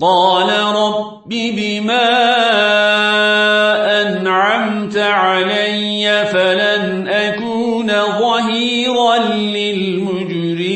قال رب بما أنعمت علي فلن أكون ظهيرا للمجرمين.